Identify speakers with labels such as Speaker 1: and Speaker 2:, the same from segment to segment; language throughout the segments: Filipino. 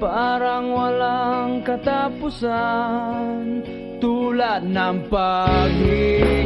Speaker 1: Parang walang katapusan Tulad ng paghihirap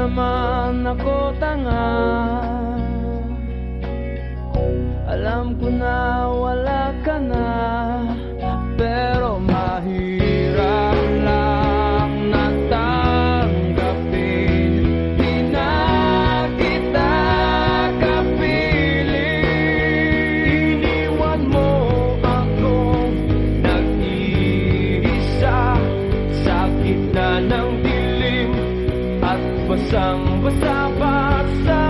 Speaker 1: naman ako tanga. Alam ko na wala ka na basang basa pa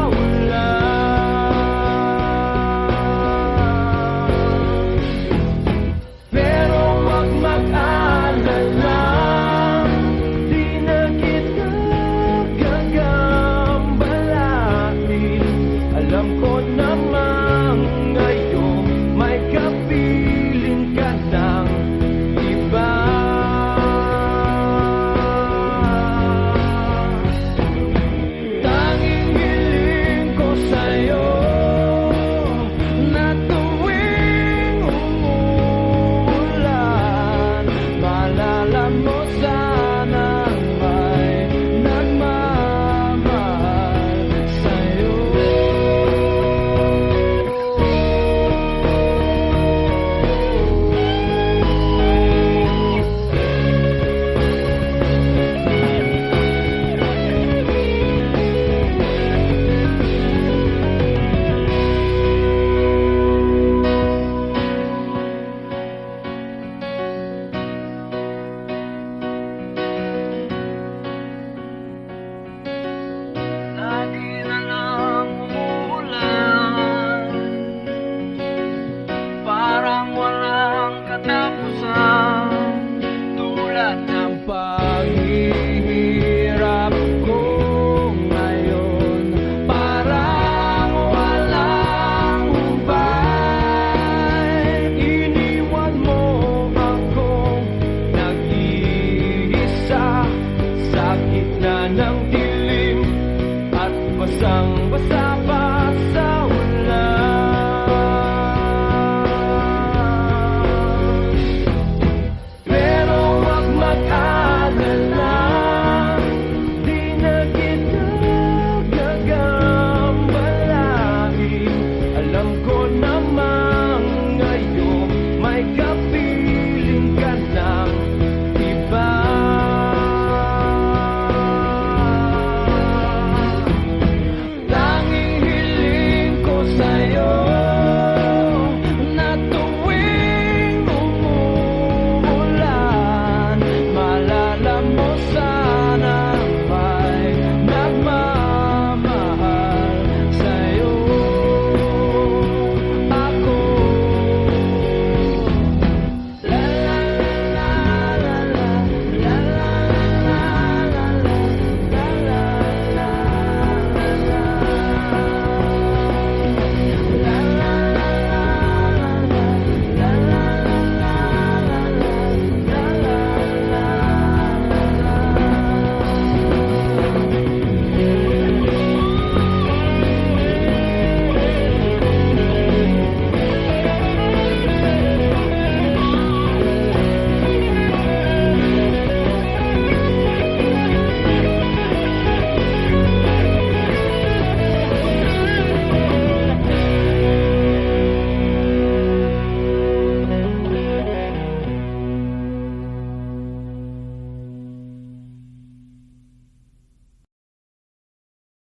Speaker 1: isang basa